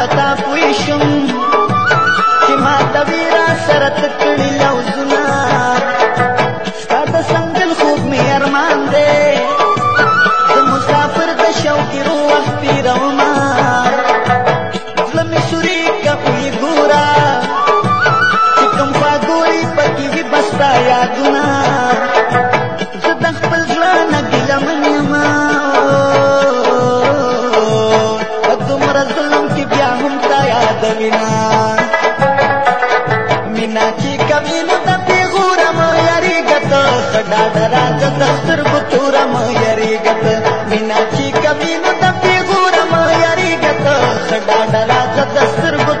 बता पुयशुम किंवा तवीरा सरत कळी लावू जुना संगल खूब मी अरमान दे तो मुसाफिर दशव की रू वक्ती रवमा जुलम सुरी कपी गोरा चिकम गोरी पकी भी बसता या गुना سترګو توره مې یریږت مینا چې کوي نو د سترګو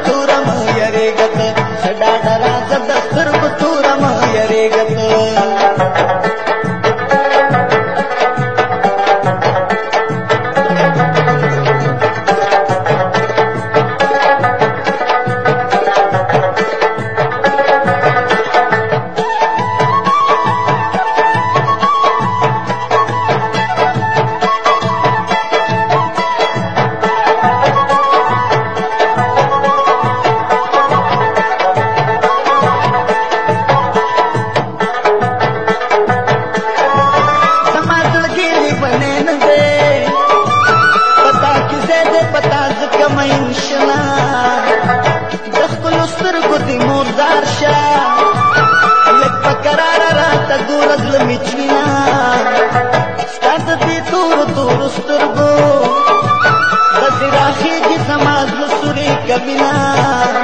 لیونی نه دی پتا کیسې دې پتا ځکه مین شنا د خپلو سترګو دې مردار شه لږ په کراره راته ګوره زړه مې چوينه ستا د دې تورو تورو سترګو داسې راخېږي زما زړه سورې کوینه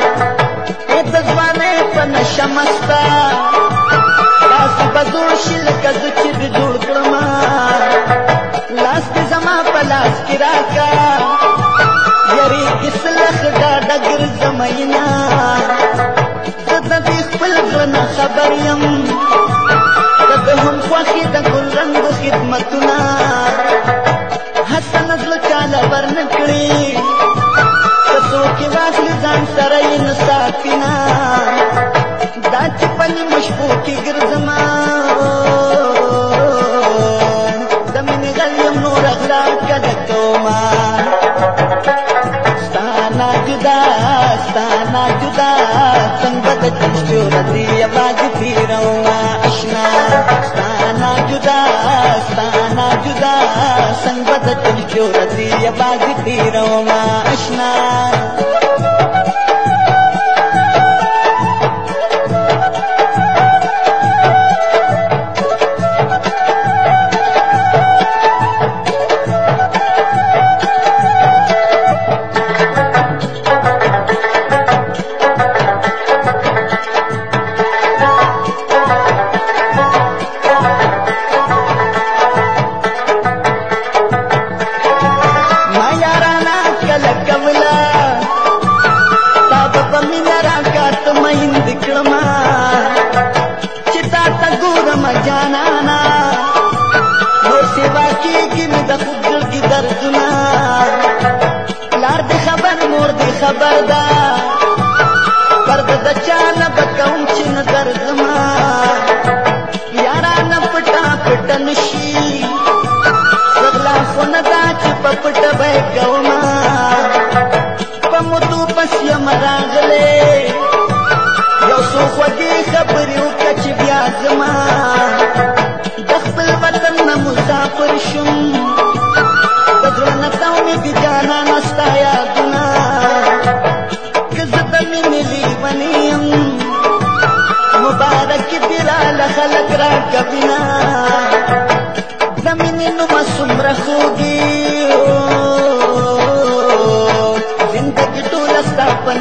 हस न दाच पनो ستانا جدا ستانا جدا जुदा साना जुदा رضی बाज़ि थी रो يا باغ تيرو ما أشنا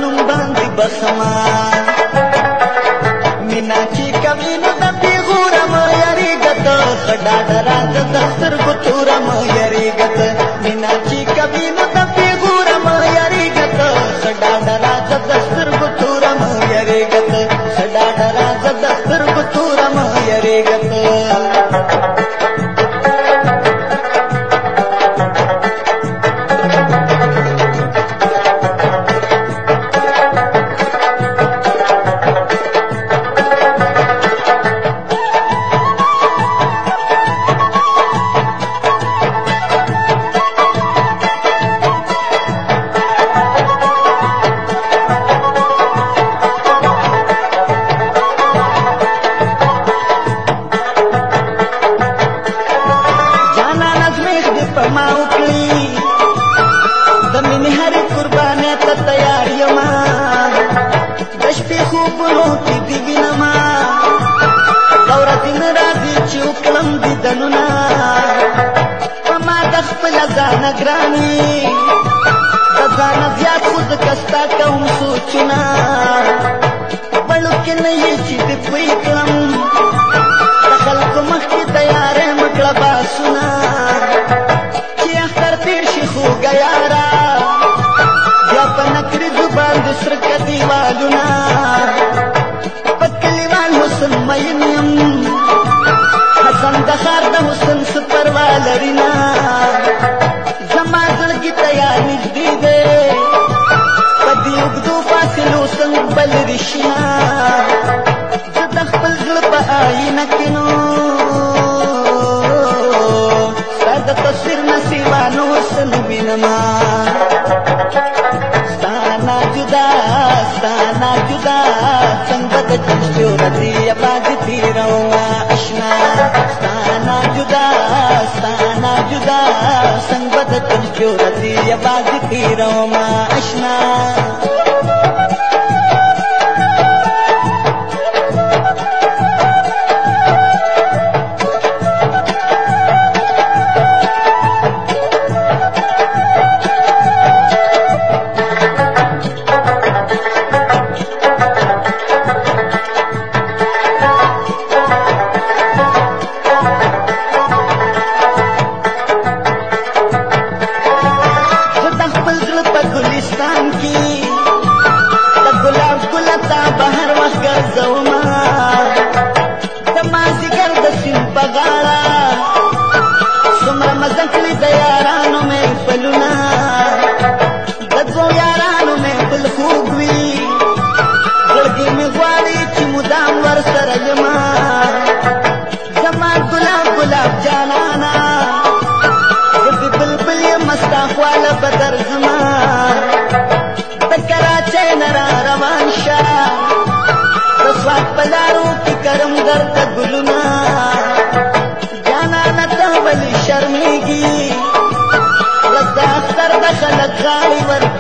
نوم باندې بخما مینا چې کوي نو د پیغوره مې یریږت خډاډ راځه د سترګو توره مې یریږت مینا خپل ځان ګرانی د ځان زیات خود کستا کوم سوچونه. بلو کې نه یې چې دې پوي کړم. د خلکو مخکې تیارې مکړه باسونه. چې اختر تیر شي خوږه یاره څه نه وینمه ستانا جدا جدا څنګه د چشتو ردی باز تیروا اشنا. ستانا جدا ستانا جدا څنګه د چشتو ردی باز تیروا اشنا ಬಾ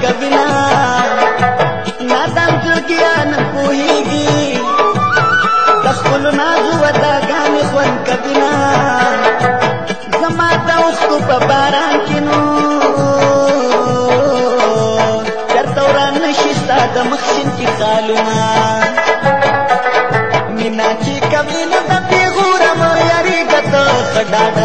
کبینا نادان جوړګیا نه پوهیږي د خپل نازو ودا غانې خوان کبینا زما د اوښکو په باران کې نو چرته وران نشي ستا د مخ شین کې خالونه مینا چې کبینا د پیغور مې یاري ګټه خډاډه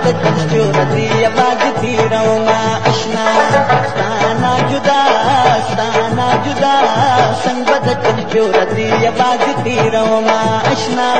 څنګه د چشتو ردی आवाज تیروما اشنا ستانا جدا ستانا جدا څنګه د چشتو ردی आवाज تیروما اشنا